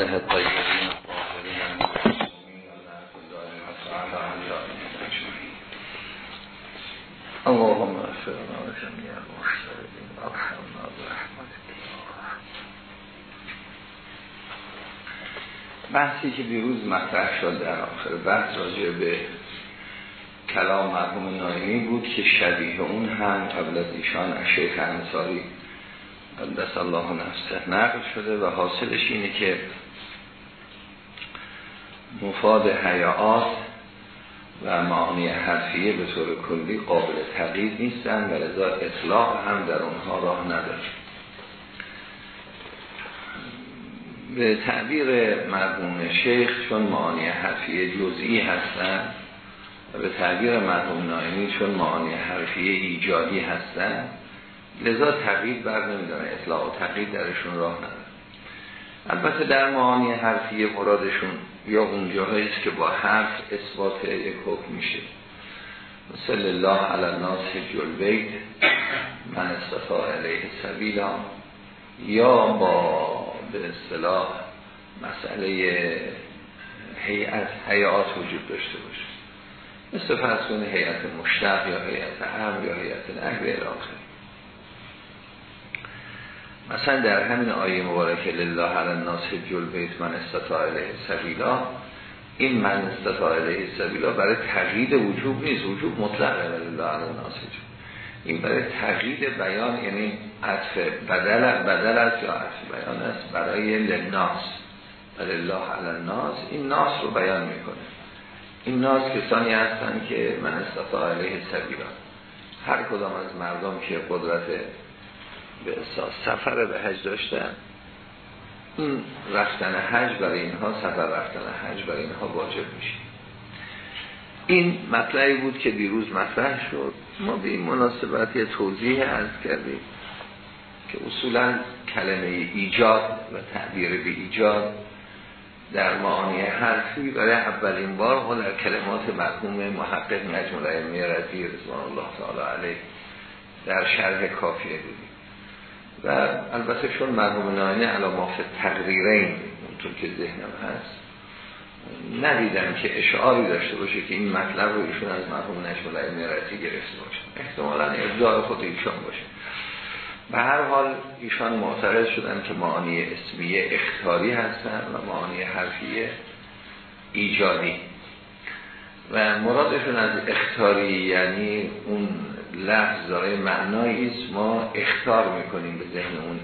آله الطیبین اللهم افرنا و جميع المشترکین ارحمنا برحمتك بحثی که دیروز مطرح شد در آخر بحث راجع به کلام مرحوم نایمی بود که شبیه اون هم قبل از ایشان از شیخ انصاری قدس الله نفسه نقل شده و حاصلش اینه که مفاد حیات و معانی حرفیه به طور کلی قابل تغییر نیستن و لذا اطلاق هم در اونها راه نداره. به تعبیر مرحوم شیخ چون معانی حرفیه جزئی هستن و به تعبیر مرحوم نایمی چون معانی حرفیه ایجادی هستن لذا تقیید بر نمیدانه اطلاق و تقیید درشون راه نداره. البته در معانی حرفی مرادشون یا اون است که با حرف اثبات یک حکم میشه. مثل الله علی الناس البیت من استطاع علیه سبیلا یا با به اصطلاح مسئله هیئت حیات وجود داشته باشه. مثل فرسون هیئت مشتق یا هیئت امر یا هیئت نهر الاخر مثلا در همین آیه مبارکه لله علی الناس حج البیت من استطاع علیه سبیلا این من استطاع علیه سبیلا برای تغییر وجوب نیست. وجوب مطلقه لله علی الناس این برای تغییر بیان یعنی عطف بدل بدل است یا عطف بیان است؟ برای لناس الله علی الناس این ناس رو بیان می‌کنه. این ناس کسانی هستن که من استطاع علیه سبیلا هر کدام از مردم که قدرت به اساس سفر به حج داشتن؟ این رفتن حج برای اینها سفر رفتن حج برای اینها واجب میشه. این مطلعی بود که دیروز مطرح شد. ما به این مناسبت یه توضیح از کردیم که اصولا کلمه ایجاد و تعبیر به ایجاد در معانی حرفی برای اولین بار ما در کلمات مرحوم محقق نجم الائمه رضی رضوان الله تعالی علیه در شرح کافیه بودیم. و البته چون مرحوم نایمی علامات تقریرین اونطور که ذهنم هست ندیدم که اشعاری داشته باشه که این مطلب رو ایشون از مرحوم نجم الائمه رضی گرفته باشه. احتمالا ابداع خود ایشان باشه. به هر حال ایشان معترض شدن که معانی اسمیه اختاری هستن و معانی حرفیه ایجادی. و مرادشون از اختاری یعنی اون لفظ داره معنایی است ما اختار می‌کنیم به ذهنمون.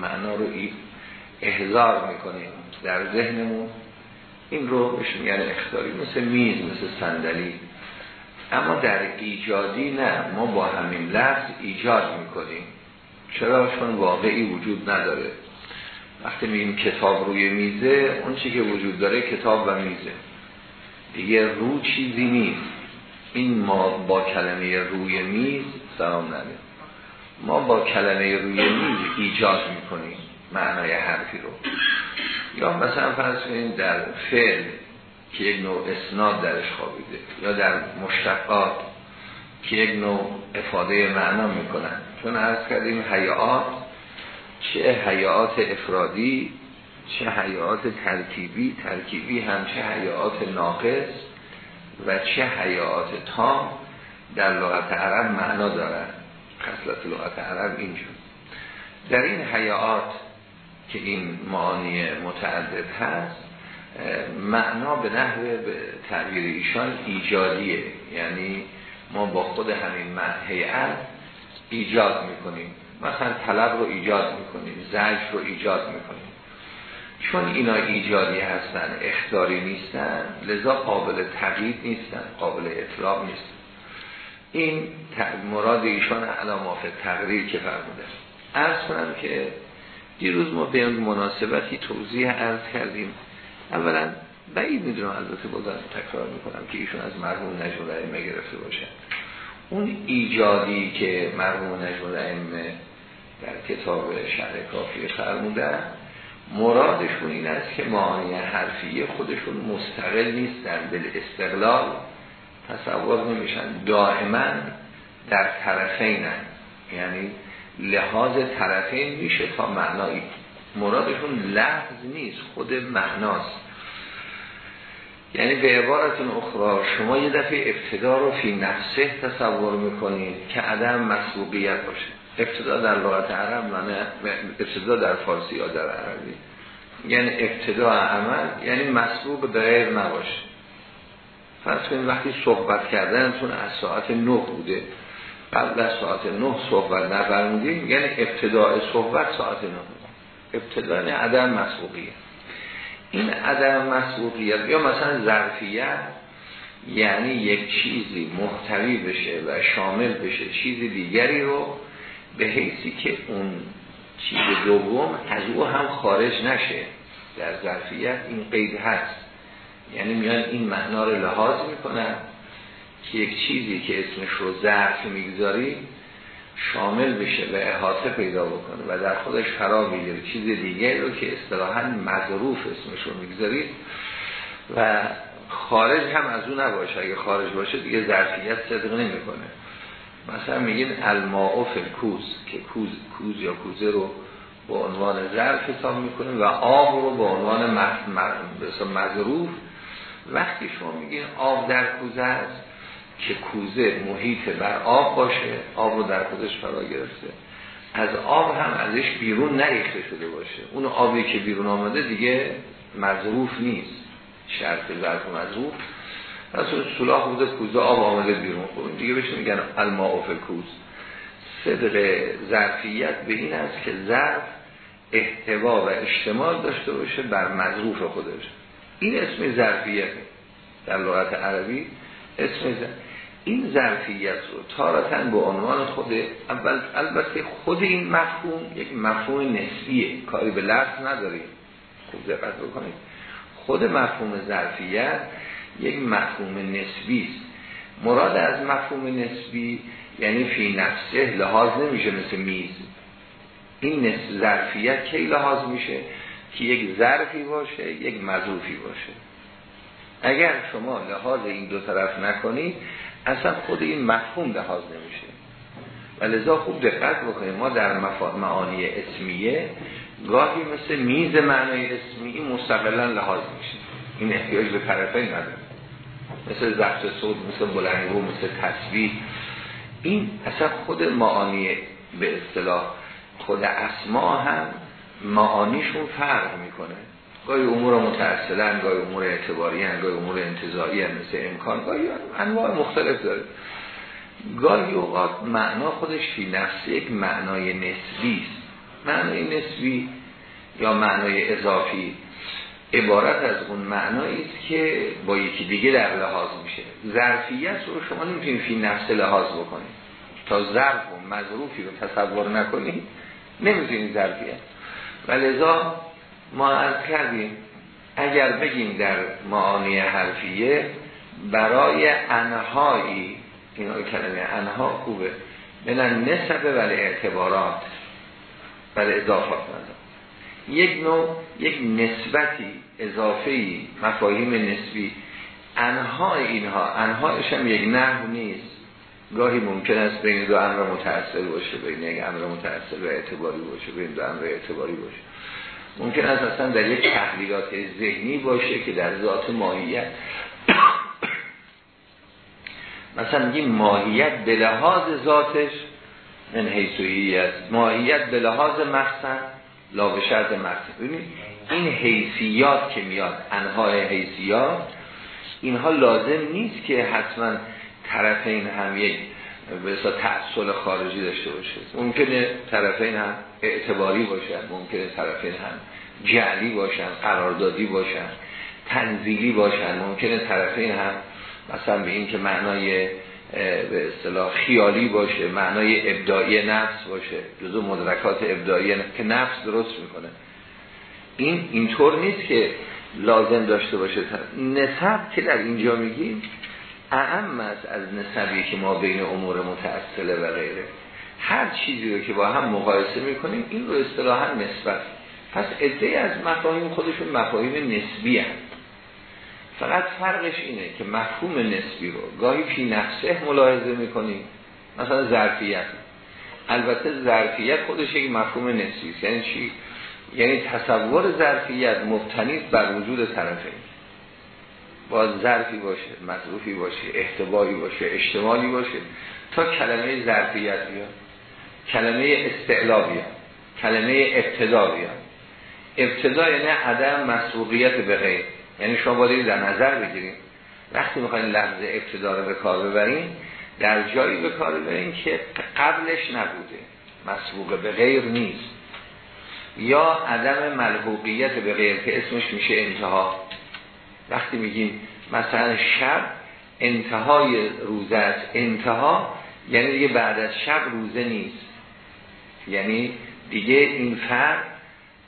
معنا رو احضار می‌کنیم در ذهنمون. این رو بهش میگن اختاری مثل میز مثل صندلی. اما در ایجادی نه ما با همین لفظ ایجاد می‌کنیم. چرا؟ چون واقعی وجود نداره. وقتی میگیم کتاب روی میزه اون چی که وجود داره کتاب و میزه. دیگه رو چیزی نیست. این ما با کلمه روی میز سلام ندیم ما با کلمه روی میز ایجاد می‌کنیم معنای حرفی رو. یا مثلا فرض کنیم در فعل که یک نوع اسناد درش خوابیده یا در مشتقات که یک نوع افاده معنا می‌کنن. چون عرض کردیم حیات چه حیات افرادی چه حیات ترکیبی ترکیبی هم چه حیات ناقص و چه حیات تام در لغت عرب معنا دارن خصلت لغت عرب اینجور در این حیات که این معانی متعدد هست معنا به نحو به تعبیر ایشان ایجادیه. یعنی ما با خود همین هیئت ایجاد می‌کنیم. مثلا طلب رو ایجاد می‌کنیم زجر رو ایجاد می‌کنیم. چون اینا ایجادی هستن اختاری نیستن لذا قابل تغییر نیستن قابل اطلاق نیستن این مراد ایشان علامات تقریر که فرموده. ارز کنم که دیروز ما به مناسبتی توضیح ارز کردیم. اولا بعید می‌دونم البته بازم تکرار می‌کنم که ایشون از مرحوم نجم الائمه گرفته باشن اون ایجادی که مرحوم نجم الائمه در کتاب شهر کافی فرمودن مرادشون این است که معانی حرفیه خودشون مستقل نیستن به استقلال تصور نمیشن. دائما در طرفینن یعنی لحاظ طرفین میشه تا معنایی. مرادشون لحظ نیست خود معناست. یعنی به عبارت اخرى شما یه دفعه ابتدا رو فی نفسه تصور می‌کنید که عدم مسبوقیت باشه. ابتدا در لغت عرب معنی ابتدا در فارسی یا در عربی. یعنی ابتدا عمل یعنی مسبوق غیر نباشه. فرض کنید وقتی صحبت کردنتون از ساعت نه بوده. قبل از ساعت نه صحبت نفرمودیم یعنی ابتداع صحبت ساعت نه ابتدا یعنی عدم مسبوقیت این عدم مسبوقیت یا مثلا ظرفیت یعنی یک چیزی محتوی بشه و شامل بشه چیز دیگری رو به حیثی که اون چیز دوم از او هم خارج نشه. در ظرفیت این قید هست. یعنی میان این معنا رو لحاظ می‌کنن که یک چیزی که اسمش رو ظرف می‌گذاری شامل بشه و احاطه پیدا بکنه و در خودش فرا بگیره چیز دیگه رو که اصطلاحا مظروف اسمش رو می‌گذارید و خارج هم از اون نباشه. اگه خارج باشه دیگه ظرفیت صدق نمی‌کنه. مثلا میگین الماء کوز که کوز کوز یا کوزه رو به عنوان ظرف حساب می‌کنه و آب رو به عنوان مظروف وقتی شما میگین آب در کوزه است که کوزه محیط بر آب باشه آب رو در خودش فرا گرفته از آب هم ازش بیرون نریخته شده باشه. اون آبی که بیرون آمده دیگه مظروف نیست. شرط ظرف مظروف پس سلاح بوده کوزه آب آمده بیرون. خورون دیگه بشه میگن الماء کوز. صدق ظرفیت به این است که ظرف احتوا و اجتماع داشته باشه بر مظروف خودش. این اسم ظرفیت در لغت عربی اسم این ظرفیت رو تارتن به عنوان خود اول البته خود این مفهوم یک مفهوم نسبیه. کاری به لفظ نداریم. خوب دقت بکنید. خود مفهوم ظرفیت یک مفهوم نسبی است. مراد از مفهوم نسبی یعنی فی نفسه لحاظ نمیشه مثل میز. این ظرفیت کی لحاظ میشه؟ که یک ظرفی باشه یک مظروفی باشه. اگر شما لحاظ این دو طرف نکنید اصلا خود این مفهوم لحاظ نمیشه. و لذا خوب دقت بکنید ما در معانی اسمیه گاهی مثل میز معنای اسمی مستقلا لحاظ میشه. این احتیاج به طرفین نداره. مثل ضبط صوت مثل بلنگو مثل تصویر این اصلا خود معانی به اصطلاح خود اسما هم معانیشون فرق می‌کنه. گاهی امور متأصلا گاهی امور اعتباری هن، گاهی امور انتظاری هن، مثل امکان گاهی انواع مختلف داره. گاهی اوقات معنا خودش فی نفس یک معنای نسبی است. معنای نسبی یا معنای اضافی عبارت از اون معنایی است که با یکی دیگه در لحاظ میشه. ظرفیت رو شما نمی‌تونید فی نفس لحاظ بکنید. تا ظرف و مظروفی رو تصور نکنید نمی‌تونید ظرفیت. و لذا ما از کردیم اگر بگیم در معانی حرفیه برای انهایی اینا کلمه انها خوبه. بنن نسبه ولی اعتبارات ولی اضافات ندارم. یک نوع یک نسبتی اضافهی مفاهیم نسبی. انها اینها انهایش هم یک نحو نیست. گاهی ممکن است بین دو امر متأثر باشه بین یک امر متأثر و اعتباری باشه بین دو امر اعتباری باشه. ممکن است اصلا در یک تحلیلات ذهنی باشه که در ذات ماهیت. مثلا میگیم ماهیت به لحاظ ذاتش من حیثویی است ماهیت به لحاظ مقصد لا به شرط ببینید این حیثیات که میاد انهای حیثیات اینها لازم نیست که حتما طرفین هم یک به تحصیل خارجی داشته باشه. ممکنه طرفین هم اعتباری باشن ممکنه طرفین هم جعلی باشن قراردادی باشن تنزیلی باشن ممکنه طرفین هم مثلا به این که معنای به اصطلاح خیالی باشه معنای ابداعی نفس باشه. جزو مدرکات ابداعی که نفس درست می‌کنه. این اینطور نیست که لازم داشته باشه. نسب که در اینجا میگیم اهم است از نسبی که ما بین امور متأصله و غیره. هر چیزی رو که با هم مقایسه می‌کنیم این رو اصطلاحا نسبت. پس ادعای از مفاهیم خودشون مفاهیم نسبی هست. فقط فرقش اینه که مفهوم نسبی رو گاهی فی نفسه ملاحظه می‌کنیم مثلا ظرفیت. البته ظرفیت خودش یک مفهوم نسبی یعنی چی؟ یعنی تصور ظرفیت مبتنی بر وجود طرفین باید ظرفی باشه مظروفی باشه احتبایی باشه اجتماعی باشه تا کلمه ظرفیت بیاد. کلمه استعلا بیاد. کلمه ابتدا بیاد. ابتدا یعنی عدم مسبوقیت به غیر. یعنی شما باید در نظر بگیریم وقتی می‌خواین لفظ ابتدا رو به کار ببرین در جایی به کار ببرین که قبلش نبوده. مسبوق به غیر نیست. یا عدم ملحوقیت به غیر که اسمش میشه انتها. وقتی میگیم مثلا شب انتهای روزه است انتها یعنی دیگه بعد از شب روزه نیست. یعنی دیگه این فرد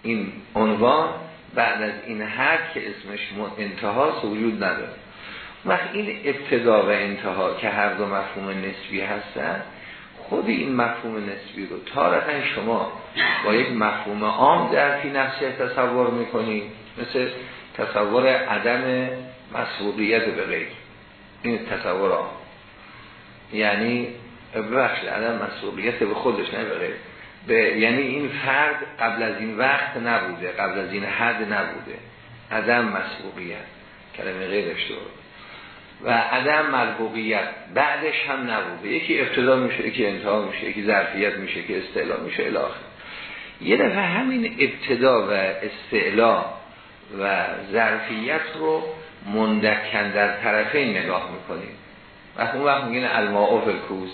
این عنوان بعد از این حد که اسمش انتها وجود نداره. وقت این ابتدا و انتها که هر دو مفهوم نسبی هستن خود این مفهوم نسبی رو. تارتا شما با یک مفهوم عام در فی نفسه تصور می‌کنید مثل تصور عدم مسئولیت به غیر. این تصور عام. یعنی ببخشید عدم مسئولیت به خودش نه به غیر. به یعنی این فرد قبل از این وقت نبوده قبل از این حد نبوده. عدم مسئولیت. کلمه غیر اشتباه و عدم مربوبیت. بعدش هم نبوده. یکی ابتدا میشه یکی انتها میشه یکی ظرفیت میشه که استعلا میشه الاخر یه دفعه همین ابتدا و استعلا و ظرفیت رو مندکن در طرفین نگاه می‌کنیم. وقت اون وقت میگین الماء فلکوز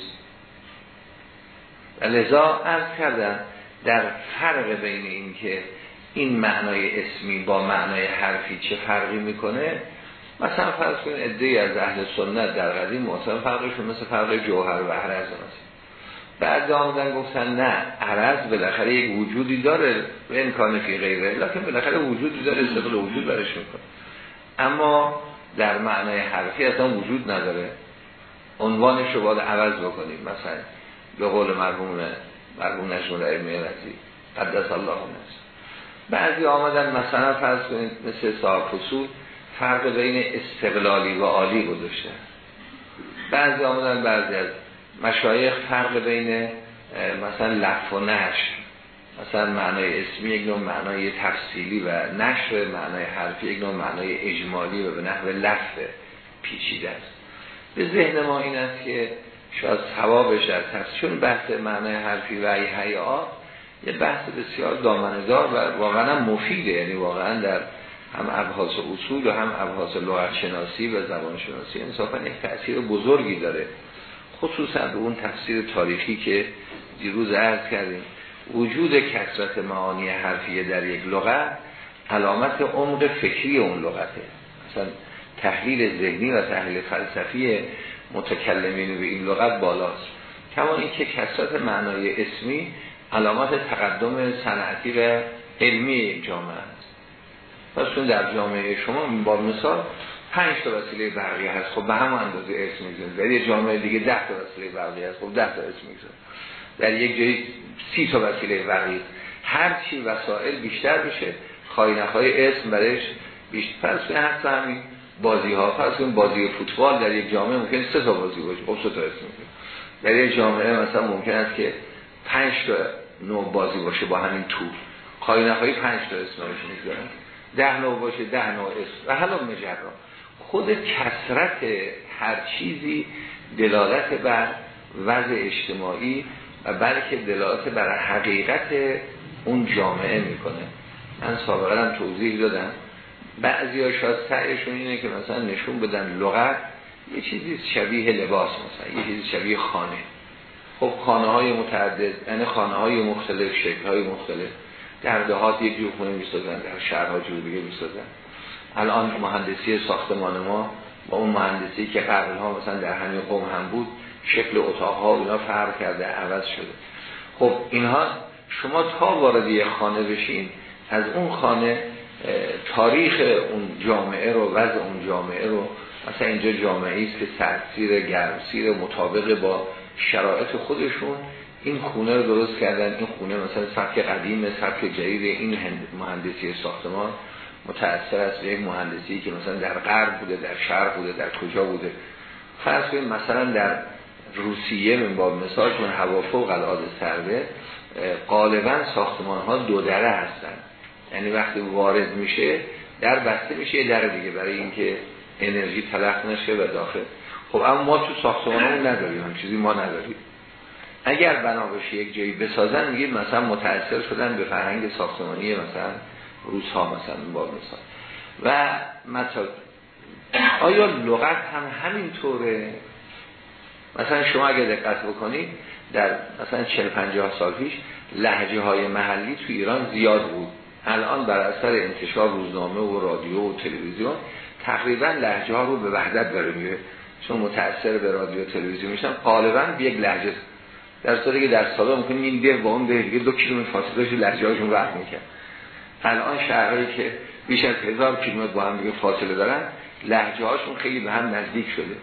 و لذا ارز کردن در فرق بین این که این معنای اسمی با معنای حرفی چه فرقی می‌کنه مثلا فرض کنید ادهی از اهل سنت در قدیم مثلا فرقشون مثل فرق جوهر و عرض هست. بعد آمدن گفتن نه عرض بالاخره یک وجودی داره به امکان فی غیره لکن بالاخره وجودی داره استقل وجود برش می‌کنه. اما در معنای حرفی اصلا وجود نداره. عنوانش رو باید عوض بکنیم. مثلا به قول مرحوم مرحوم الائمه رضی قدس الله نست بعضی آمدن مثلا فرض کنید مثل صاحب فصول فرق بین استقلالی و عالی گذاشته. بعضی آمدن بعضی از مشایخ فرق بین مثلا لف و نشر مثلا معنای اسمی یک نوع معنای تفصیلی و نشر معنای حرفی یک نوع معنای اجمالی و به نحو لف پیچیده است. به ذهن ما این است که شاید ثوابش در تفصیل چون بحث معنای حرفی و ای یه بحث بسیار دامندار و واقعا مفیده یعنی واقعا در هم ابحاث اصول و هم ابحاث لغت شناسی و زبان شناسی انصافا یک تأثیر بزرگی داره خصوصا به اون تفسیر تاریخی که دیروز عرض کردیم. وجود کسرت معانی حرفیه در یک لغت علامت عمق فکری اون لغته. مثلا تحلیل ذهنی و تحلیل فلسفی متکلمین به این لغت بالاست. کما اینکه کسرت معنای اسمی علامت تقدم صنعتی و علمی جامعه. پس در جامعه شما با مثال پنج تا وسیله برقی هست خب به همون اندازه اسم می‌زنید. در یه جامعه دیگه ده تا وسیله برقی هست خب ده تا اسم می‌زنید. در یک جایی سی تا وسیله برقی هر چی وسایل بیشتر بشه خواهی های اسم برش بیشتر. پس هست همین بازی ها پس این بازی فوتبال در یک جامعه ممکن سه تا بازی باشه. خب سه تا اسم در یک جامعه مثلا ممکن است که پنج تا نوع بازی باشه با همین تو خواهی های پنج تا اسمش می‌ذارن ده نوع باشه ده نوع اسم. و حالا مجرا خود کسرت هر چیزی دلالت بر وضع اجتماعی و بلکه دلالت بر حقیقت اون جامعه می‌کنه. من سابقا هم توضیح دادم. بعضی ها شاید سعیشون اینه که مثلا نشون بدن لغت یه چیزی شبیه لباس مثلا یه چیزی شبیه خانه. خب خانه های متعدد یعنی خانه های مختلف شکل های مختلف. در دهات یک جور خونه می‌سازن در شهرها جور دیگه می‌سازن. الان مهندسی ساختمان ما با اون مهندسی که قبلها مثلا در همین قوم هم بود شکل اتاقها اینا فرق کرده عوض شده. خب اینها شما تا وارد یه خانه بشین از اون خانه تاریخ اون جامعه رو وضع اون جامعه رو مثلا اینجا جامعه است که سرسیر گرمسیر مطابق با شرایط خودشون این خونه رو درست کردن این خونه مثلا سبک قدیم سبک جدید این مهندسی ساختمان متأثر است به یک مهندسی که مثلا در غرب بوده در شرق بوده در کجا بوده. فرض کنید مثلا در روسیه من با مثال چون هوا فوق العاده سرده غالبا ساختمان ها دو دره هستن. یعنی وقتی وارد میشه در بسته میشه یه در دیگه برای اینکه انرژی تلف نشه و داخل. خب اما ما تو ساختمانمون نداریم چیزی ما نداریم. اگر بنا یک جایی بسازن میگه مثلا متأثر شدن به فرهنگ ساختمانی مثلا روس ها مثلا با مثال و مثلا آیا لغت هم همین طوره مثلا شما اگر دقت بکنید در مثلا 40 50 سال پیش لهجه های محلی تو ایران زیاد بود. الان بر اثر انتشار روزنامه و رادیو و تلویزیون تقریبا لهجه ها رو به وحدت داره میره چون متأثر به رادیو و تلویزیون میشن. غالبا یک لهجه در صورتی که در سالا ممکن این ده با اون ده دیگه. دو کیلومتر فاصله داشت لهجه هاشون رفت می‌کرد. الان شهرهایی که بیش از هزار کیلومتر با هم دیگه فاصله دارن لهجه هاشون خیلی به هم نزدیک شده.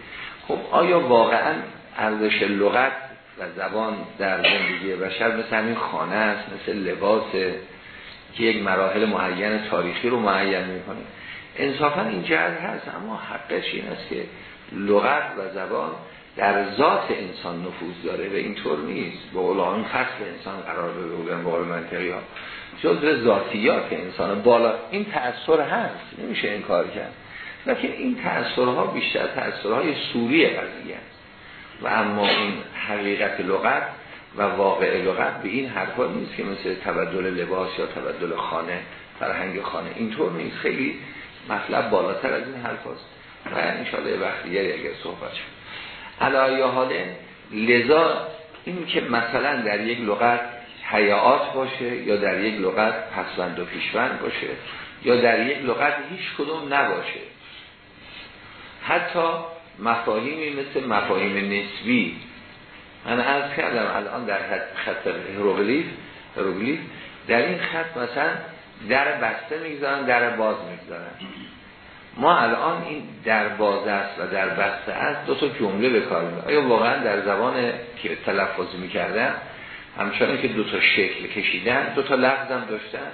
خب آیا واقعا ارزش لغت و زبان در زندگی بشر مثل همین خانه است مثل لباس که یک مراحل معین تاریخی رو معین می‌کنه؟ انصافا این جهت هست اما حقش این است که لغت و زبان در ذات انسان نفوذ داره و اینطور نیست. به قول فصل انسان قرار داده بودن به قول منطقی ها. جزء ذاتیات انسان بالا. این تأثیر هست. نمیشه انکار کرد. لیکن این تأثیرها بیشتر تأثیرهای سوری قضیه است. و اما این حقیقت لغت و واقع لغت به این حرفا نیست که مثل تبدل لباس یا تبدل خانه فرهنگ خانه. اینطور نیست. خیلی مطلب بالاتر از این حرف هست و انشاءالله وقت دیگری اگر صحبت شد. علایه حال لذا این که مثلا در یک لغت حیات باشه یا در یک لغت پسوند و پیشوند باشه یا در یک لغت هیچ کدوم نباشه. حتی مفاهیمی مثل مفاهیم نسبی. من از کردم الان در خط هروگلیف هروگلیف در این خط مثلا در بسته می‌گذارن در باز می‌گذارن. ما الان این در باز است و در بسته است دو تا جمله به کار آیا واقعا در زبان که تلفظ می‌کردن همچنان که دو تا شکل کشیدن دو تا لفظ هم داشتن؟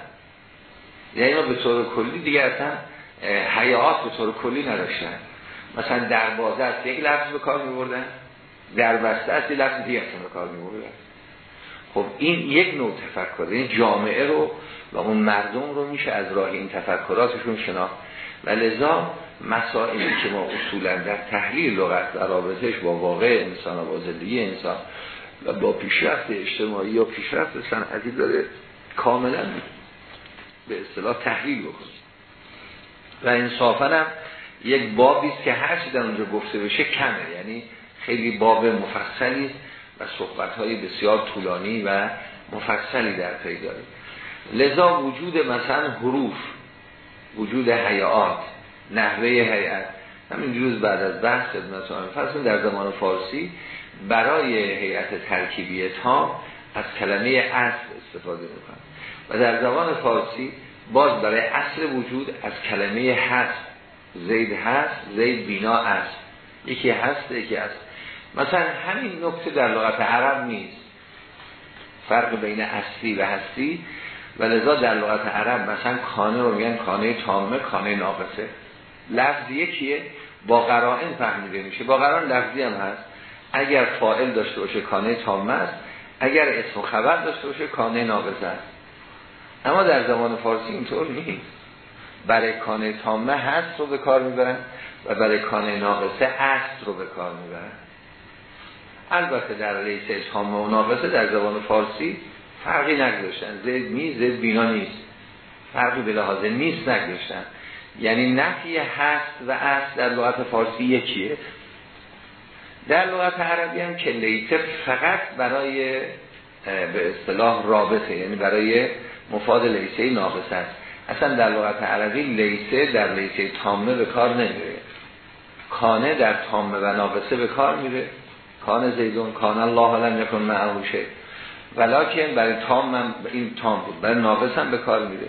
یعنی ما به طور کلی دیگه اصلا حیات به طور کلی نداشتن. مثلا در بازه است یک لفظ به کار میبردن. در بسته است یک لفظ دیگه به کار میبردن. خب این یک نوع تفکر این جامعه رو و اون مردم رو میشه از راه این تفکراتشون شناخت. و لذا مسائلی که ما اصولا در تحلیل لغت و رابطش با واقع انسان و با زندگی انسان و با پیشرفت اجتماعی یا پیشرفت صنعتی داره کاملا به اصطلاح تحلیل بکنیم و انصافا هم یک بابی است که هر چی در اونجا گفته بشه کمه. یعنی خیلی باب مفصلی و صحبت بسیار طولانی و مفصلی در پی داره. لذا وجود مثلا حروف وجود حیات نحوه حیات. همین جوز بعد از بحث خدمت فصل در زمان فارسی برای هیئت ترکیبی تا از کلمه اصل استفاده می‌کنن و در زبان فارسی باز برای اصل وجود از کلمه هست. زید هست زید بینا است. یکی هست یکی هست مثلا همین نکته در لغت عرب نیست. فرق بین اصلی و هستی. و لذا در لغت عرب مثلا کانه رو میگن کانه تامه کانه ناقصه. لفظ یکیه با قرائن فهمیده میشه. با قرائن لفظی هم هست. اگر فائل داشته باشه کانه تامه است اگر اسم خبر داشته باشه کانه ناقصه است. اما در زمان فارسی اینطور نیست. برای کانه تامه هست رو به کار می‌برن و برای کانه ناقصه هست رو به کار می‌برن. البته در لیسه تامه و ناقصه در زبان فارسی فرقی نگذاشتن. زید می زید بینا نیست. فرقی به لحاظ نیست نگذاشتن. یعنی نفی هست و اصل در لغت فارسی یکیه. در لغت عربی هم که فقط برای به اصطلاح رابطه یعنی برای مفاد لیسه ناقص است. اصلا در لغت عربی لیسه در لیسه تامه به کار نمیره. کانه در تامه و ناقصه به کار میره. کانه زیدون کانه الله لم یکن معهوشه ولیکن برای تام من این تام بود. برای ناقص هم به کار میره.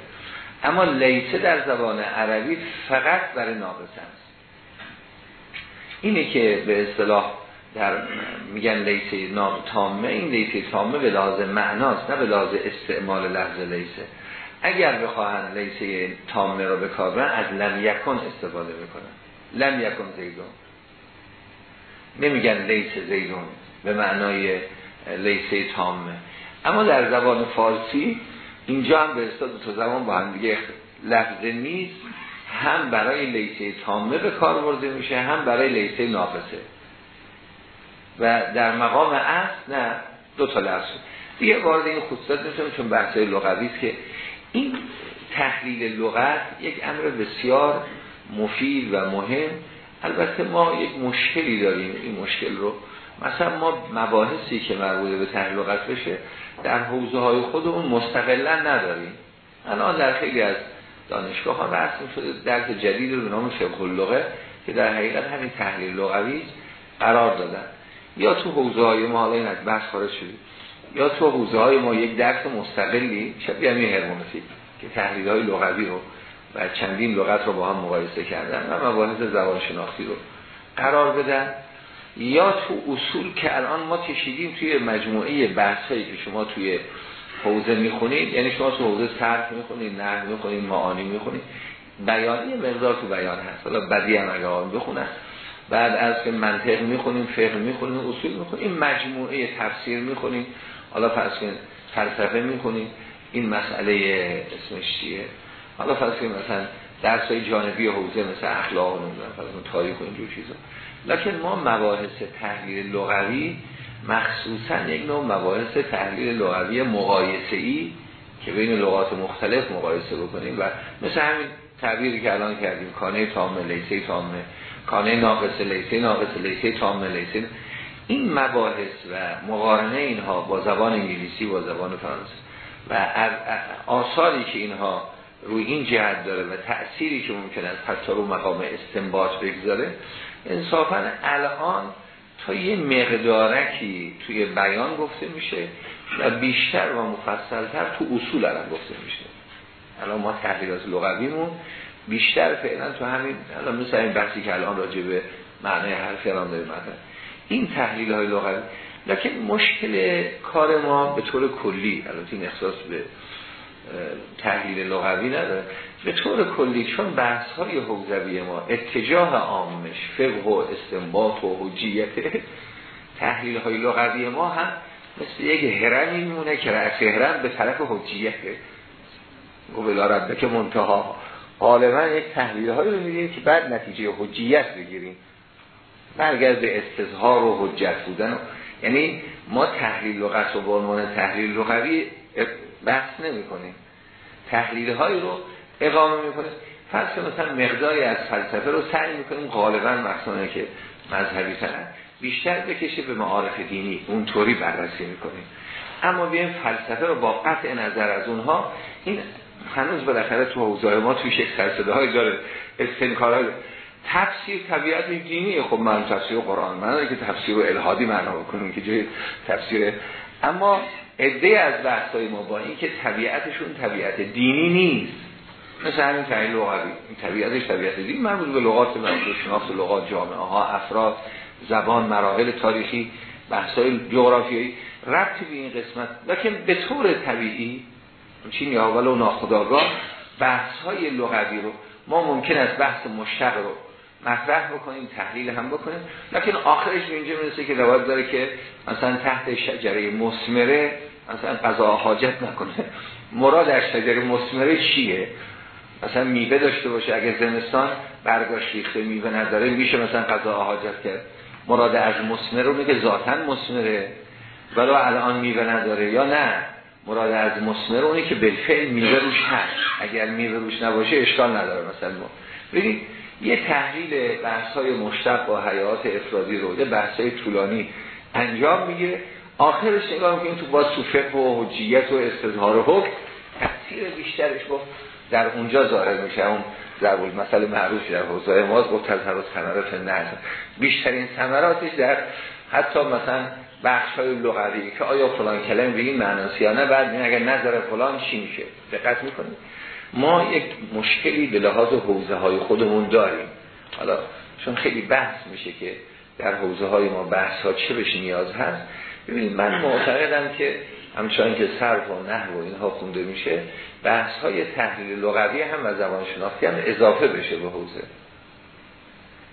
اما لیسه در زبان عربی فقط برای ناقص است. اینه که به اصطلاح در میگن لیسه تامه. این لیسه تامه به لحاظ معناست نه به لحاظ استعمال لحظه لیسه اگر بخواهن لیسه تامه رو بکارن از لم یکن استفاده بکنن لم یکن زیدون. نمیگن لیسه زیدون. به معنای لیسه تامه. اما در زبان فارسی اینجا هم به استاد تو زمان با هم دیگه لفظه نیست. هم برای لیسه تامه به کار برده میشه هم برای لیسه ناقصه. و در مقام اصل نه دو تا لفظ. دیگه وارد این خصوصات نمیشم چون بحث لغوی است که این تحلیل لغت یک امر بسیار مفید و مهم. البته ما یک مشکلی داریم این مشکل رو مثلا ما مباحثی که مربوط به تحلیل لغت بشه در حوزه های خودمون مستقلا نداریم. الان در خیلی از دانشگاه ها رسم شده درس جدید رو به نام فقه اللغه که در حقیقت همین تحلیل لغوی قرار دادن. یا تو حوزه های ما حالا این از بحث خارج شدید یا تو حوزه های ما یک درس مستقلی شبیه همین هرمونتیک که تحلیل های لغوی رو و چندین لغت رو با هم مقایسه کردن و مباحث زبان شناختی رو قرار بدن. یا تو اصول که الان ما کشیدیم توی مجموعه بحث هایی که شما توی حوزه می‌خونید یعنی شما تو حوزه صرف می‌خونید نه می‌خونید معانی می‌خونید بیانی مقدار تو بیان هست. حالا بدی هم اگه آن بخونن. بعد از که منطق می‌خونیم فقه می‌خونیم اصول می‌خونیم مجموعه تفسیر می‌خونیم. حالا فرض فلسفه می‌خونیم. این مسئله اسمش چیه؟ حالا فرض مثلا درس های جانبی حوزه مثل اخلاق و تاریخ و اینجور چیزا. لکن ما مباحث تحلیل لغوی مخصوصا یک نوع مباحث تحلیل لغوی مقایسه ای که بین لغات مختلف مقایسه بکنیم و مثل همین تعبیری که الان کردیم کانه تامه لیسه تامه کانه ناقصه لیسه ناقصه لیسه تامه لیسه. این مباحث و مقارنه اینها با زبان انگلیسی و زبان فرانسه و آثاری که اینها روی این جهت داره و تأثیری که ممکن است حتی رو مقام استنباط بگذاره انصافا الان تا یه مقدارکی توی بیان گفته میشه و بیشتر و مفصلتر تو اصول الان گفته میشه. الان ما تحلیلات لغویمون بیشتر فعلا تو همین الان مثل این بحثی که الان راجع به معنی حرفی الان داریم این تحلیل های لغوی لکن مشکل کار ما به طور کلی البته این احساس به تحلیل لغوی نداره. به طور کلی چون بحث های حوزوی ما اتجاه عامش فقه و استنباط و حجیت تحلیل های لغوی ما هم مثل یک هرمی میمونه که رأس هرم به طرف حجیته و که منتها غالبا یک تحلیل های رو میدیم که بعد نتیجه حجیت بگیریم. برگرد به استظهار و حجت بودن. و یعنی ما تحلیل لغت و به تحلیل لغوی بحث نمی کنیم تحلیل های رو اقامه می‌کنیم فرض مثلا مقداری از فلسفه رو سعی می‌کنیم غالبا مخصوصا که مذهبی ترن بیشتر بکشه به معارف دینی. اونطوری بررسی می‌کنیم اما بیایم فلسفه رو با قطع نظر از اونها این هنوز بالاخره تو حوزه ما توی یک سلسله های داره. استنکار تفسیر طبیعت دینی خب من تفسیر قرآن من که تفسیر الهادی معنا بکنیم که جای تفسیر. اما عده از ما با این که طبیعتشون طبیعت دینی نیست. مثل همین تحلیل لغوی. طبیعتش طبیعت دینی. مربوط به لغات مربوط شناخت لغات جامعه ها افراد زبان مراحل تاریخی بحثای جغرافیایی ربطی به این قسمت. لکن به طور طبیعی چین یا ولو ناخداگاه بحث های لغوی رو ما ممکن است بحث مشتق رو مطرح بکنیم تحلیل هم بکنیم. لکن آخرش به اینجا می‌رسه که روایت داره که مثلا تحت شجره مسمره مثلا قضا حاجت نکنه. مراد از شجره مسمره چیه؟ مثلا میوه داشته باشه. اگه زمستان برگاش ریخته میوه نداره میشه مثلا قضا حاجت کرد. مراد از مسمره رو میگه ذاتا مسمره ولو الان میوه نداره یا نه؟ مراد از مسمره اونی که بالفعل میوه روش هست. اگر میوه روش نباشه اشکال نداره مثلا. ببینید یه تحلیل بحث های مشتق با حیات افرادی رو یه بحث های طولانی انجام می‌گیره آخرش نگاه می‌کنیم تو باز تو فقه و حجیت و استظهار حکم تاثیر بیشترش گفت در اونجا ظاهر میشه. اون ضرب مسئله معروفی در حوزه ما گفت تظهر ثمرات نه بیشترین ثمراتش در حتی مثلا بخش های لغوی که آیا فلان کلمه به این معناست یا نه بعد اگر نظر فلان چی میشه؟ دقت می‌کنید ما یک مشکلی به لحاظ حوزه های خودمون داریم. حالا چون خیلی بحث میشه که در حوزه های ما بحث ها چه بهش نیاز هست ببینید من معتقدم که همچنان که صرف و نحو و اینها خونده میشه بحث های تحلیل لغوی هم و زبان هم اضافه بشه به حوزه.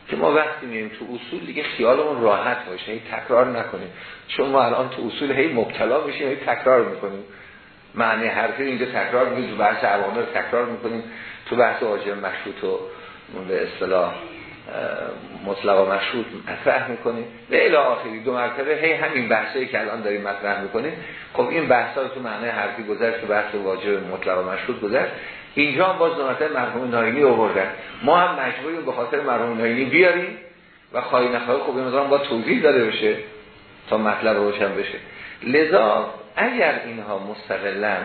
که ما وقتی مییم تو اصول دیگه خیالمون راحت باشه هی تکرار نکنیم. چون ما الان تو اصول هی مبتلا میشیم هی تکرار می‌کنیم. معنی حرفی اینجا تکرار می‌کنیم تو بحث عوامر تکرار می‌کنیم. تو بحث واجب مشروط و به اصطلاح مطلق و مشروط مطرح می‌کنیم. و الی آخری دو مرتبه هی همین بحثایی که الان داریم مطرح می‌کنیم. خب این بحث ها تو معنی حرفی گذشت تو بحث واجب مطلق و مشروط گذشت. اینجا هم باز دو مرتبه مرحوم ناینی آوردن. ما هم مجبوریم به خاطر مرحوم ناینی بیاریم و خواهی نخواهی خب این با توضیح داده بشه تا مطلب روشن بشه. لذا اگر اینها مستقلا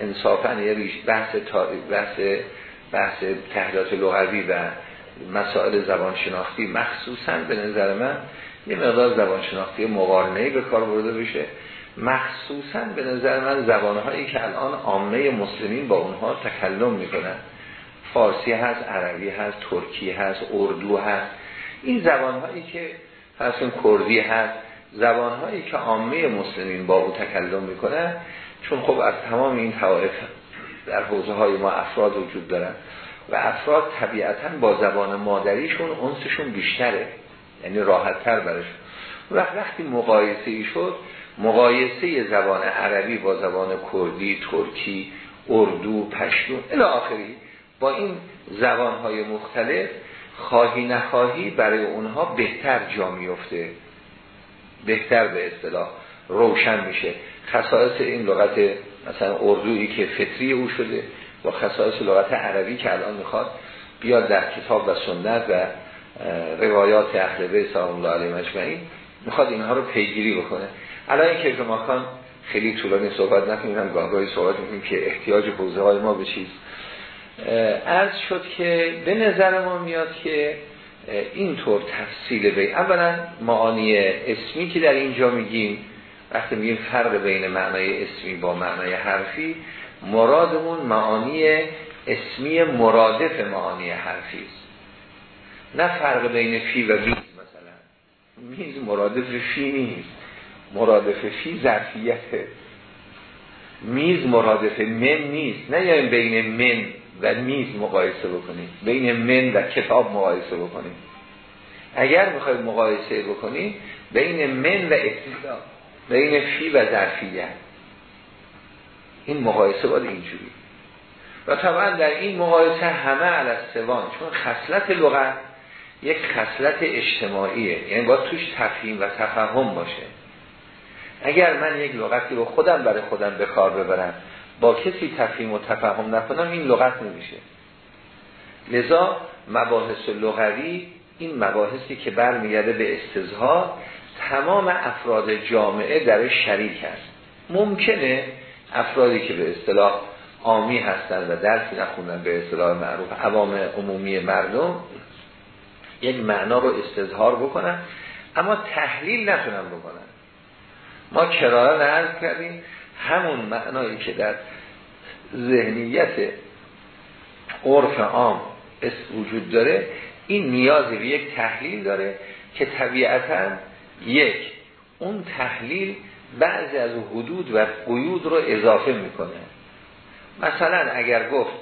انصافا یه بحث تاریخ بحث بحث تحلیلات لغوی و مسائل زبان شناختی مخصوصا به نظر من یه مقدار زبان شناختی مقارنه به کار برده بشه مخصوصا به نظر من زبانهایی که الان عامه مسلمین با اونها تکلم می‌کنن. فارسی هست عربی هست ترکی هست اردو هست. این زبانهایی که فرسون کردی هست زبانهایی که عامه مسلمین با او تکلم می‌کنن چون خب از تمام این توائف در حوزه های ما افراد وجود دارن. و افراد طبیعتا با زبان مادریشون انسشون بیشتره یعنی راحت تر برشون وقت وقتی مقایسه ای شد مقایسه زبان عربی با زبان کردی، ترکی، اردو، پشتون الی آخری با این زبانهای مختلف خواهی نخواهی برای اونها بهتر جا میفته بهتر به اصطلاح روشن میشه. خصائص این لغت مثلا اردویی که فطری او شده با خصائص لغت عربی که الان می‌خواد بیاد در کتاب و سنت و روایات اهل بیت سلام الله علیه مجمعین می‌خواد اینها رو پیگیری بکنه. الان که ماکان خیلی طولانی صحبت نکنیم گاهگاهی صحبت می‌کنیم که احتیاج حوزه های ما به چیز. عرض شد که به نظر ما میاد که اینطور تفصیل بین اولا معانی اسمی که در اینجا میگیم وقتی میگیم فرق بین معنای اسمی با معنای حرفی مرادمون معانی اسمی مرادف معانی حرفی است. نه فرق بین فی و میز مثلا. میز مرادف فی نیست. مرادف فی ظرفیته میز مرادف من نیست. نه یعنی بین من و میز مقایسه بکنیم. بین من و کتاب مقایسه بکنیم. اگر می‌خواید مقایسه بکنیم بین من و ابتدا بین فی و ظرفیت. این مقایسه باید اینجوری. و طبعا در این مقایسه همه علی سوان چون خصلت لغت یک خصلت اجتماعیه. یعنی باید توش تفهیم و تفهم باشه. اگر من یک لغتی رو خودم برای خودم به کار ببرم با کسی تفهیم و تفهم نکنم این لغت نمیشه. لذا مباحث لغوی این مباحثی که برمیگرده به استظهار تمام افراد جامعه در شریک هست. ممکنه افرادی که به اصطلاح آمی هستند و درسی نخوندن به اصطلاح معروف عوام عمومی مردم یک معنا رو استظهار بکنن اما تحلیل نتونن بکنن. ما کراره نرد کردیم همون معنایی که در ذهنیت عرف عام وجود داره این نیازی به یک تحلیل داره که طبیعتا یک اون تحلیل بعضی از حدود و قیود رو اضافه می‌کنه. مثلا اگر گفت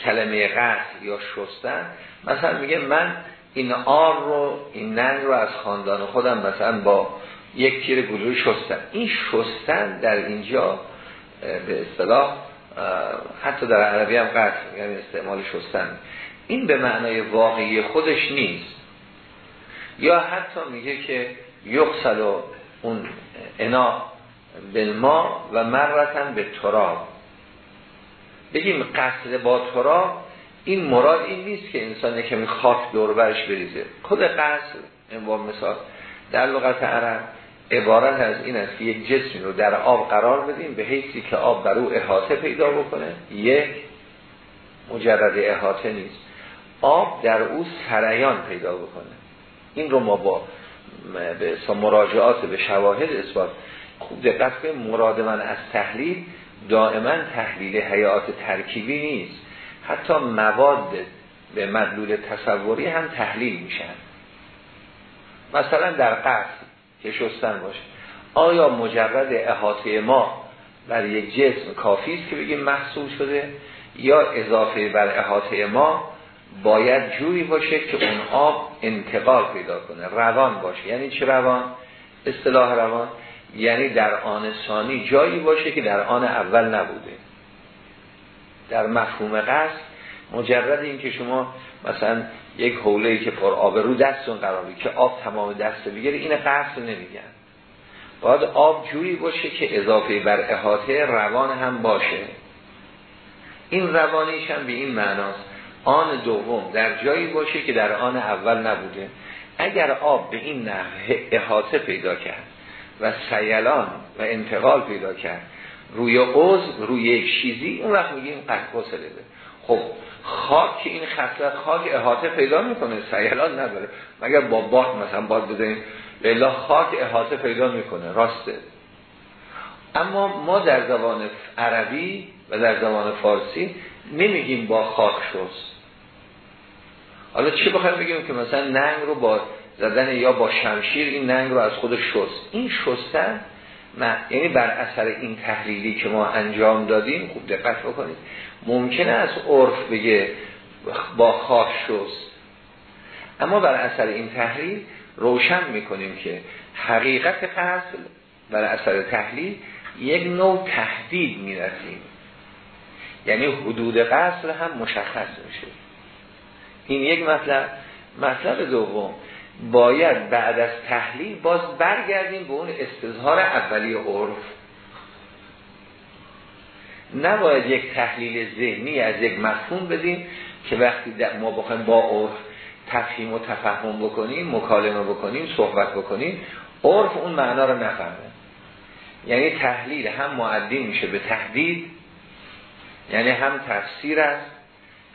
کلمه قصد یا شستن مثلا میگه من این آر رو این ننگ رو از خاندان خودم مثلا با یک تیر گلوی شستن این شستن در اینجا به اصطلاح حتی در عربی هم قصد یعنی استعمال شستن. این به معنای واقعی خودش نیست. یا حتی میگه که یقصل اون انا بالما و مرتن به تراب بگیم قصد با تراب این مراد این نیست که انسان که خاک دور برش بریزه. خود قصد با مثال در لغت عرب عبارت از این است که یک جسمی رو در آب قرار بدیم به حیثی که آب بر او احاطه پیدا بکنه. یک مجرد احاطه نیست. آب در او سریان پیدا بکنه. این رو ما با به مراجعات به شواهد اثبات. خوب دقت کنیم مراد من از تحلیل دائما تحلیل حیات ترکیبی نیست. حتی مواد به مدلول تصوری هم تحلیل میشن. مثلا در قصد که شستن باشه. آیا مجرد احاطه ما بر یک جسم کافی است که بگیم محصول شده؟ یا اضافه بر احاطه ما باید جوری باشه که اون آب انتقال پیدا کنه روان باشه. یعنی چه روان؟ اصطلاح روان. یعنی در آن ثانی جایی باشه که در آن اول نبوده. در مفهوم قصد مجرد این که شما مثلا یک حوله که پر آب رو دستون قراری که آب تمام دست بگیره این قصد نمیگن. باید آب جوری باشه که اضافه بر احاطه روان هم باشه. این روانیش هم به این معناست. آن دوم در جایی باشه که در آن اول نبوده. اگر آب به این نحو احاطه پیدا کرد و سیلان و انتقال پیدا کرد روی عضو روی یک چیزی اون وقت میگیم قد بسله خب خاک که این خصلت خاک احاطه پیدا می‌کنه سیلان نداره. مگر با باد مثلا باد بدهیم؟ بلا خاک احاطه پیدا می‌کنه. راسته. اما ما در زبان عربی و در زبان فارسی نمیگیم با خاک شست. حالا چی بخوایم بگیم که مثلا ننگ رو با زدن یا با شمشیر این ننگ رو از خود شست؟ این شستن یعنی بر اثر این تحلیلی که ما انجام دادیم خوب دقت بکنید ممکنه از عرف بگه با خاک شست. اما بر اثر این تحلیل روشن می‌کنیم که حقیقت قصد بر اثر تحلیل یک نوع تهدید می‌رسیم. یعنی حدود قصر هم مشخص میشه. این یک مطلب. مطلب دوم باید بعد از تحلیل باز برگردیم به اون استظهار اولی عرف. نباید یک تحلیل ذهنی از یک مفهوم بدیم که وقتی ما بخوایم با عرف تفهیم و تفهم بکنیم مکالمه بکنیم صحبت بکنیم عرف اون معنا رو نفهمه. یعنی تحلیل هم معدی میشه به تهدید. یعنی هم تفسیر است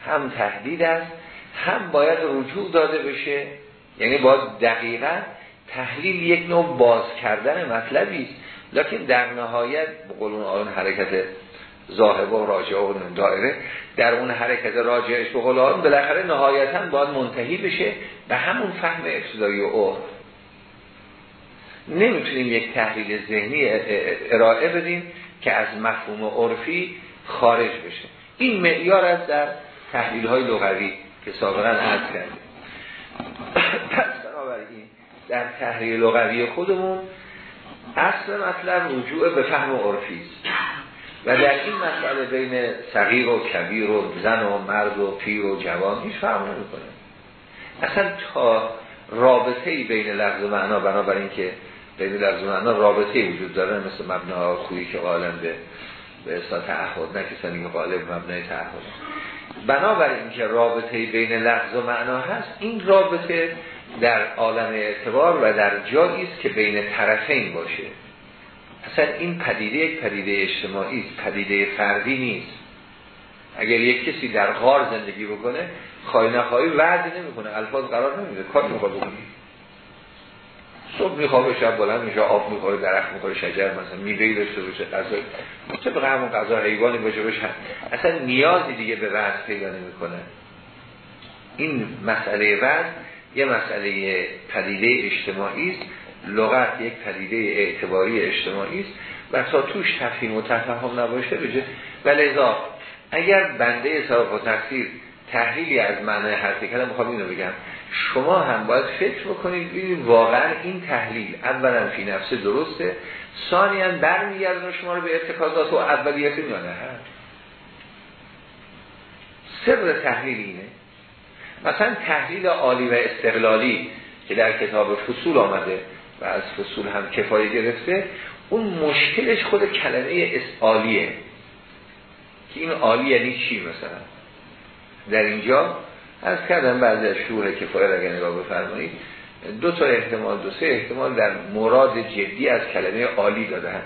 هم تهدید است هم باید رجوع داده بشه. یعنی باید دقیقا تحلیل یک نوع باز کردن مطلبی است. لکن در نهایت به قول اون حرکت زاهبه و راجعه و دائره در اون حرکت راجعش به قول آن بالاخره نهایتا باید منتهی بشه به همون فهم ابتدایی و عرف نمی‌تونیم یک تحلیل ذهنی ارائه بدیم که از مفهوم عرفی خارج بشه. این معیار است در تحلیل های لغوی که سابقا عرض کردیم. پس بنابراین در تحلیل لغوی خودمون اصل مطلب رجوع به فهم عرفی است. و در این مسئله بین صغیر و کبیر و زن و مرد و پیر و جوان هیچ فرق نمی‌کنه. اصلا تا رابطه ای بین لفظ و معنا بنابراین که بین لفظ و معنا رابطه وجود داره مثل مبنا خویی که غالب به به اصلا تعهد نه کسانی غالب مبنای تعهد. بنابراین که رابطه بین لفظ و معنا هست این رابطه در عالم اعتبار و در جایی است که بین طرفین باشه. اصلا این پدیده یک پدیده اجتماعی است پدیده فردی نیست. اگر یک کسی در غار زندگی بکنه خواهی نخواهی وعد نمی‌کنه الفاظ قرار نمیده کار می‌خواد بکنه. صبح می‌خواه شب بلند میشه آب می‌خوره درخت می‌خوره شجر مثلا میوه داشته باشه غذا به همون غذا حیوانی باشه باشه. اصلا نیازی دیگه به وعد پیدا نمی‌کنه. این مسئله وعد یه مسئله پدیده اجتماعی است. لغت یک پدیده اعتباری اجتماعی است. و تا توش تفهیم و تفهم نباشه بجه و لذا اگر بنده صرف و تفسیر تحلیلی از معنی حرفی کردم بخوام اینو بگم. شما هم باید فکر بکنید ببینید واقعا این تحلیل اولا فی نفسه درسته ثانیا برمیگردونه شما رو به ارتکازات و اولیت یا نه. سر تحلیل اینه. مثلا تحلیل عالی و استقلالی که در کتاب فصول آمده و از فصول هم کفایه گرفته اون مشکلش خود کلمه اسعالیه که این عالی یعنی چی مثلا؟ در اینجا از کردم بعضی از شور کفایه را نگاه بفرمایید دو تا احتمال دو سه احتمال در مراد جدی از کلمه عالی دادن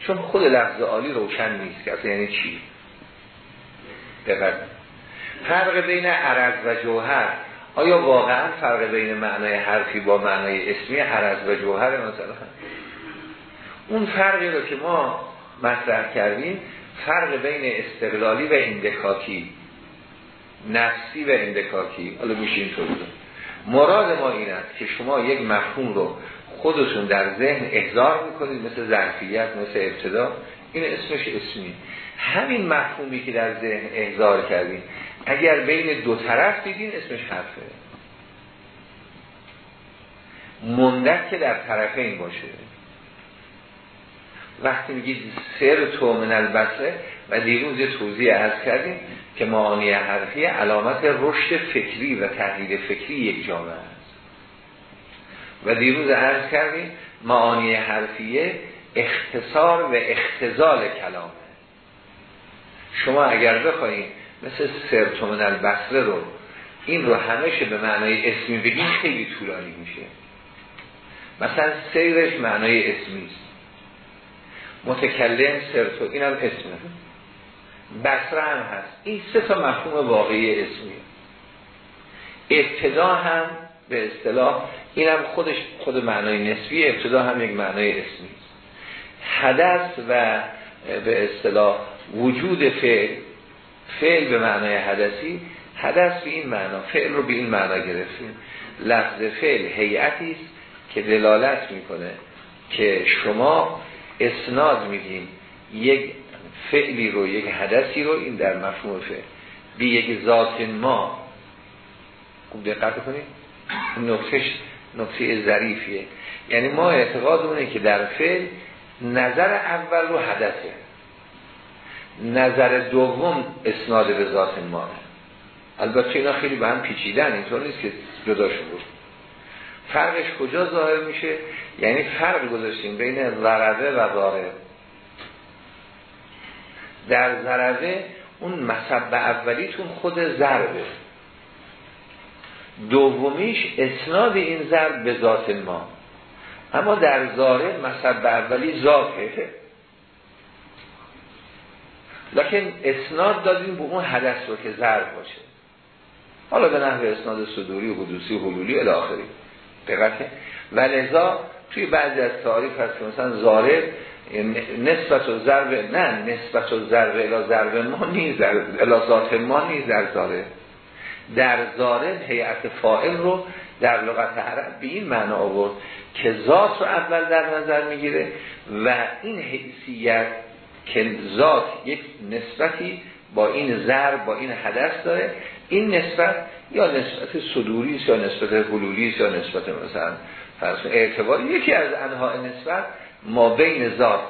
چون خود لفظ عالی روشن نیست که اصلا یعنی چی؟ دقیق فرق بین عرض و جوهر. آیا واقعا فرق بین معنای حرفی با معنای اسمی عرض و جوهر مثلا؟ اون فرقی رو که ما مطرح کردیم فرق بین استقلالی و اندکاکی. نفسی و اندکاکی. حالا میشه اینطور مراد ما این است که شما یک مفهوم رو خودتون در ذهن احضار می‌کنید مثل ظرفیت مثل ابتدا. این اسمش اسمی. همین مفهومی که در ذهن احضار کردیم اگر بین دو طرف دیدین اسمش حرفه. مندک که در طرفین باشه. وقتی میگید سر تو من البصره و دیروز توضیح از کردیم که معانی حرفی علامت رشد فکری و تحلیل فکری یک جامعه است. و دیروز عرض کردیم معانی حرفیه اختصار و اختزال کلامه شما اگر بخواید مثل سرتومن البصره رو این رو همشه به معنای اسمی بگیم خیلی طولانی میشه. مثلا سیرش معنای اسمی است. متکلم سرتو اینم اسمه بصره هم هست. این سه تا مفهوم واقعی اسمی ابتدا هم به اصطلاح اینم خودش خود معنای نسبی ابتدا هم یک معنای اسمی. حدث و به اصطلاح وجود فعل. فعل به معنای حدثی. حدث به این معنا. فعل رو به این معنا گرفتیم. لفظ فعل هیئتی است که دلالت می‌کنه که شما اسناد میدین یک فعلی رو یک حدثی رو این در مفهوم فعل. بی یک ذات ما. خوب دقت کنید نقطش نقطه ظریفیه. یعنی ما اعتقادمونه که در فعل نظر اول رو حدثه. نظر دوم اسناد به ذات ما. البته اینا خیلی به هم پیچیدن اینطور نیست که جدا بود. فرقش کجا ظاهر میشه؟ یعنی فرق گذاشتیم بین ضربه و ضارب. در ضربه اون مصب اولیتون خود ضربه. دومیش اسناد این ضرب به ذات ما. اما در ضارب مصب اولی ذاته. لکن اسناد دادیم به اون حدث رو که ضرب باشه. حالا به نحو اسناد صدوری و حدوثی و حلولی الاخری دقیقه و لذا توی بعضی از تعریف هست که مثلا ضارب نسبت و ضرب نه نسبت و ضرب الا ضرب ما نیست الا ذات ما نیست در ضارب در ضارب هیئت فائل رو در لغت عرب به این معنا آورد که ذات رو اول در نظر می‌گیره و این حیثیت که ذات یک نسبتی با این ضرب با این حدث داره این نسبت یا نسبت صدوری یا نسبت حلولی یا نسبت مثلا فرض اعتبار. یکی از انها نسبت ما بین ذات.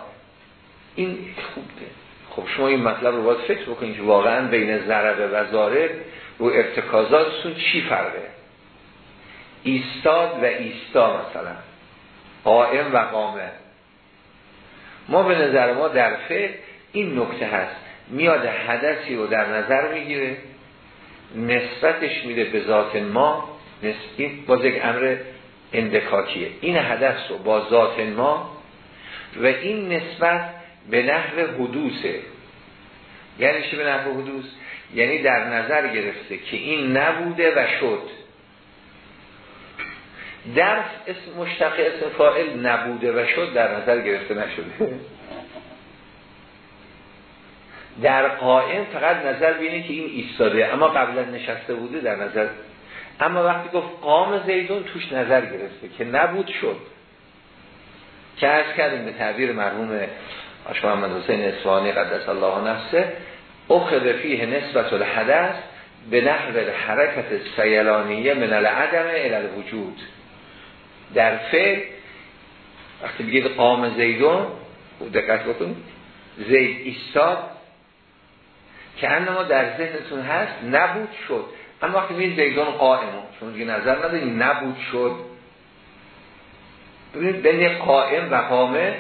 این خوبه خب شما این مطلب رو باید فکر بکنید که واقعا بین ضربه و ضارب رو ارتکازاتشون چی فرقه؟ ایستاد و ایستا مثلا. قائم و قامه ما به نظر ما در فعل این نکته هست. میاد حدثی رو در نظر می‌گیره. نسبتش میده به ذات ما. این باز یک امر اندکاکیه. این حدث رو با ذات ما و این نسبت به نحو حدوثه. یعنی چی به نحو حدوث؟ یعنی در نظر گرفته که این نبوده و شد. در اسم مشتق اسم فائل نبوده و شد در نظر گرفته نشده. در قائم فقط نظر بینه که این ایستاده. اما قبلا نشسته بوده در نظر اما وقتی گفت قام زیدون توش نظر گرفته که نبود شد. که از کردیم به تعبیر مرحوم آشما محمد حسین اصفهانی قدس الله نفسه اخذ فیه نسبت الحدث به نحو حرکت سیلانیه من العدم الى وجود در فعل وقتی بگید قام زیدون دقت بکنید زید ایستاد که انما در ذهنتون هست نبود شد. اما وقتی میگید زیدون قائمون چون دیگه نظر ندارید نبود شد. ببینید بین قائم و قامه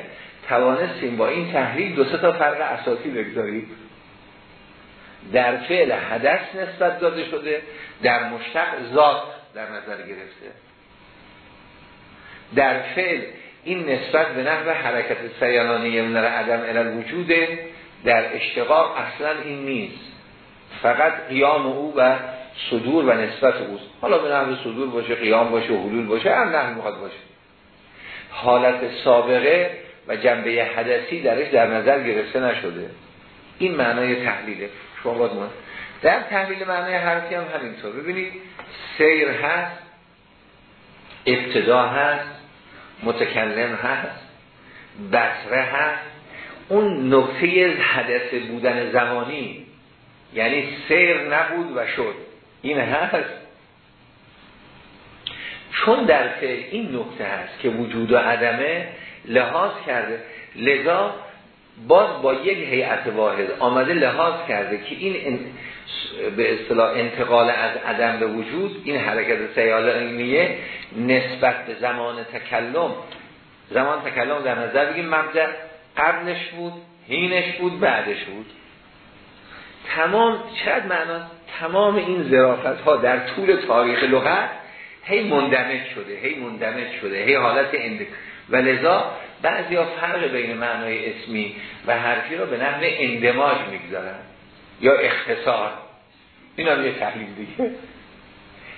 توانستیم با این تحلیل دو سه تا فرق اساسی بگذاریم. در فعل حدث نسبت داده شده در مشتق ذات در نظر گرفته. در فعل این نسبت به نحو حرکت سیانانی من عدم الان وجوده در اشتقاق اصلا این نیست. فقط قیام او و صدور و نسبت اوست. حالا به نحو صدور باشه قیام باشه حلول باشه هم نحو می‌خواد باشه. حالت سابقه و جنبه حدثی درش در نظر گرفته نشده. این معنای تحلیله. شما باید در تحلیل معنای حرفی هم همینطور. ببینید سیر هست ابتدا هست متکلم هست بسره هست. اون نقطه حدث بودن زمانی یعنی سیر نبود و شد. این هست. چون در فعل این نقطه هست که وجود و عدمه لحاظ کرده لذا باز با یک هیئت واحد آمده لحاظ کرده که این به اصطلاح انتقال از عدم به وجود این حرکت سیالانیه نسبت به زمان تکلم. زمان تکلم در نظر بگیم مبدع قبلش بود هینش بود بعدش بود. تمام چقدر معنا تمام این ظرافت ها در طول تاریخ لغت هی مندمج شده هی مندمج شده هی حالت اند و لذا بعضی ها فرق بین معنای اسمی و حرفی را به نحو اندماج می‌گذارن یا اختصار. این هم یه تحلیل دیگه.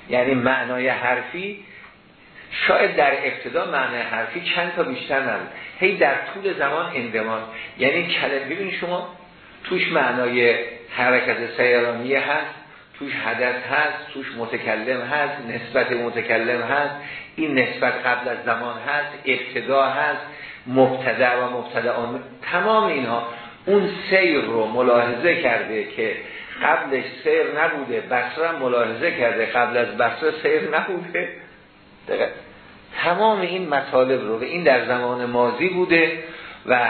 یعنی معنای حرفی شاید در ابتدا معنای حرفی چند تا بیشتر نبود. هی در طول زمان اندماج. یعنی کلمه ببین شما توش معنای حرکت سیرانی هست. توش حدث هست توش متکلم هست نسبت متکلم هست این نسبت قبل از زمان هست ابتدا هست مبتدا و مبتدا آن تمام اینها. اون سیر رو ملاحظه کرده که قبلش سیر نبوده بسره ملاحظه کرده قبل از بسره سیر نبوده. تمام این مطالب رو این در زمان مازی بوده و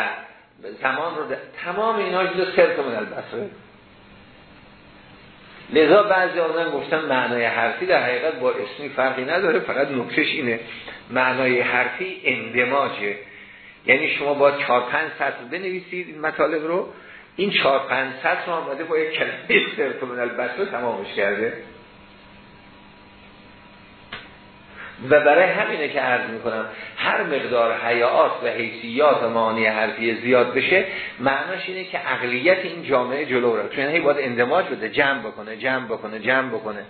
زمان رو تمام اینا جلو سیر من البسره لذا بعضی آدم گفتن معنای حرفی در حقیقت با اسمی فرقی نداره فقط نکتش اینه. معنای حرفی اندماجه. یعنی شما با چهار پنج سطر بنویسید این مطالب رو این چهار پنج سطر آمده با یک کلمه سرت من البسره تمامش کرده. و برای همینه که عرض می‌کنم هر مقدار حیات و حیثیات و معانی حرفی زیاد بشه معناش اینه که عقلیت این جامعه جلو رو چون هی باید اندماج بده جمع بکنه جمع بکنه جمع بکنه.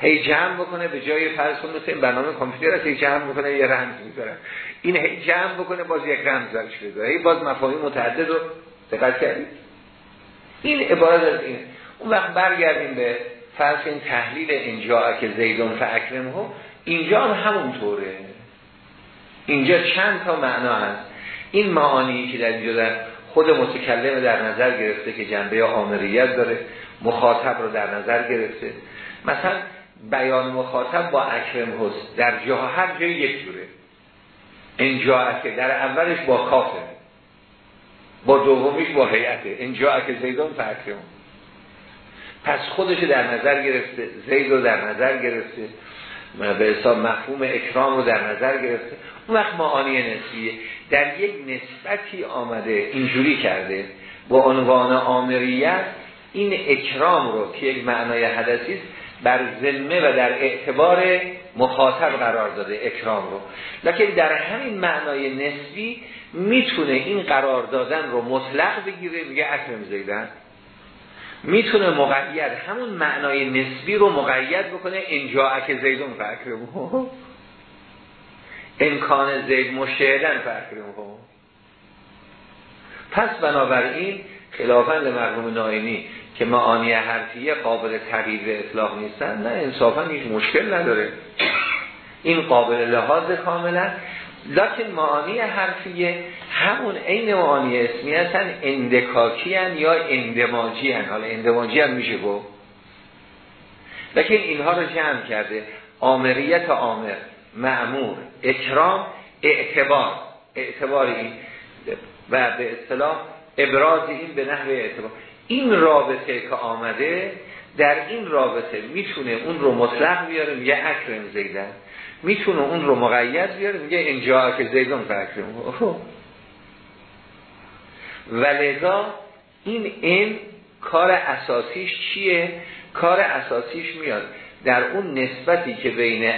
هی جمع بکنه به جای فرض کن مثل این برنامه کامپیوتر هی جمع بکنه یه رمز می‌ذاره. این هی جمع بکنه باز یک رمز درش بذاره هی باز مفاهیم متعدد رو دقت کردید. این عبارت از این اون وقت برگردیم به فرض این تحلیل اینجا که زیدون فاکرم اینجا هم همونطوره. اینجا چند تا معنا هست. این معانی که در اینجا در خود متکلم در نظر گرفته که جنبه آمریت داره مخاطب رو در نظر گرفته. مثلا بیان مخاطب با اکرم هست در جاها هر جای یک جوره. اینجا که در اولش با کافه با دومیش با هیئته اینجا که زیدان فاکرم پس خودش در نظر گرفته زید رو در نظر گرفته. به حساب مفهوم اکرام رو در نظر گرفته. اون وقت معانی نسبیه در یک نسبتی آمده اینجوری کرده. با عنوان آمریت این اکرام رو که یک معنای حدثی بر ذمه و در اعتبار مخاطب قرار داده اکرام رو. لکن در همین معنای نسبی می‌تونه این قرار دادن رو مطلق بگیره میگه اکرم زیدن. می‌تونه مقید همون معنای نسبی رو مقید بکنه. اینجا که زیدون فکرمو امکان زید مشهدن فکرمو پس بنابراین خلافا مرحوم ناینی که معانی حرفیه قابل تغییر اطلاق نیستن نه انصافا هیچ مشکل نداره. این قابل لحاظ کاملا. لکن معانی حرفیه. همون عین معانی اسمی هستن اندکاکی هن یا اندماجی هن. حالا اندماجی هم میشه گفت. لکن اینها رو جمع کرده. آمریت آمر معمور اکرام اعتبار. اعتبار این و به اصطلاح ابراز این به نحو اعتبار. این رابطه که آمده در این رابطه می‌تونه اون رو مطلق بیاره میگه اکرم زیدن. می‌تونه اون رو مقید بیاره میگه اینجا که زیدون فکرم لذا این این کار اساسیش چیه؟ کار اساسیش میاد در اون نسبتی که بین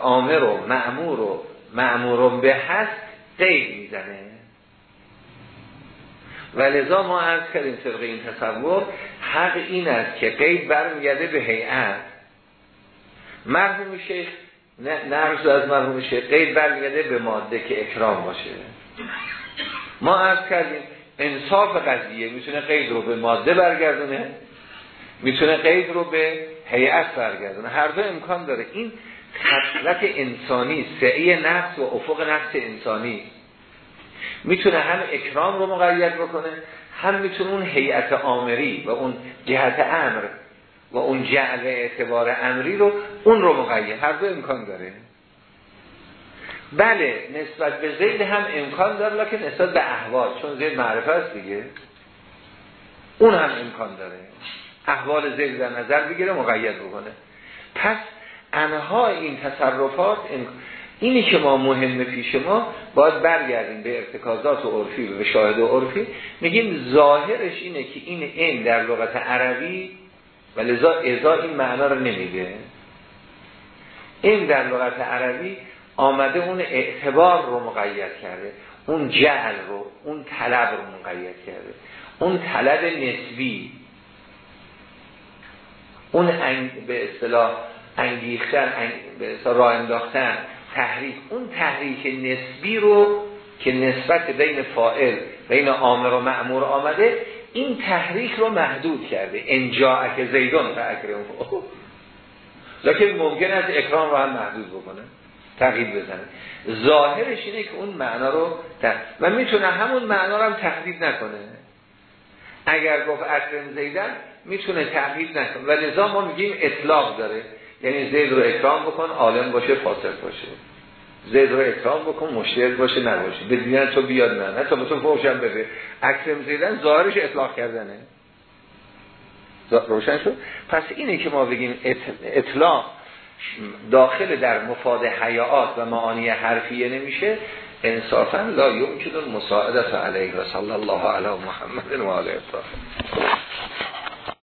آمر و معمور و معمور به هست قید می‌زنه. و لذا ما عرض کردیم طبق این تصور حق این است که قید برمیگرده به هیئت. مرحوم شیخ نرز از مرحوم شیخ قید برمیگرده به ماده که اکرام باشه. ما عرض کردیم انصاف قضیه می‌تونه قید رو به ماده برگردونه می‌تونه قید رو به هیئت برگردونه. هر دو امکان داره. این خصلت انسانی سعی نفس و افق نفس انسانی. می‌تونه هم اکرام رو مقید بکنه هم می‌تونه اون هیئت آمری و اون جهت امر و اون جعل اعتبار امری رو اون رو مقید هر دو امکان داره. بله نسبت به زید هم امکان داره لکن نسبت به احوال چون زید معرفه است دیگه. اون هم امکان داره. احوال زید در نظر بگیره مقید بکنه. پس انها این تصرفات اینی که ما مهم پیش ما باید برگردیم به ارتکازات و عرفی و به شاهد و عرفی. میگیم ظاهرش اینه که این این در لغت عربی و لذا ازا این معنا رو نمیده. این در لغت عربی آمده اون اعتبار رو مقید کرده اون جعل رو اون طلب رو مقید کرده اون طلب نسبی اون به اصطلاح انگیختن به اصطلاح راه انداختن تحریک اون تحریک نسبی رو که نسبت بین فائل بین آمر و معمور آمده این تحریک رو محدود کرده. انجاعک زیدون فاکرم لیکن ممکن است اکرام رو هم محدود بکنه. تغییر بزنه. ظاهرش اینه که اون معنا رو و می‌تونه همون معنا رو هم تحدید نکنه. اگر گفت اکرم زیدن می‌تونه تحدید نکنه. و لذا ما میگیم اطلاق داره. یعنی زید رو اکرام بکن عالم باشه فاسق باشه. زید رو اکرام بکن مشترک باشه نباشه. به دیدن تو بیاد نه. تا به تو فوشم بده. اکرم زیدن ظاهرش اطلاق کردنه. روشن شد. پس اینه که ما بگیم اطلاق داخل در مفاد حیات و معانی حرفیه نمیشه. انصافا لا یمکن مساعدت علیه و صلی الله علی محمد و آله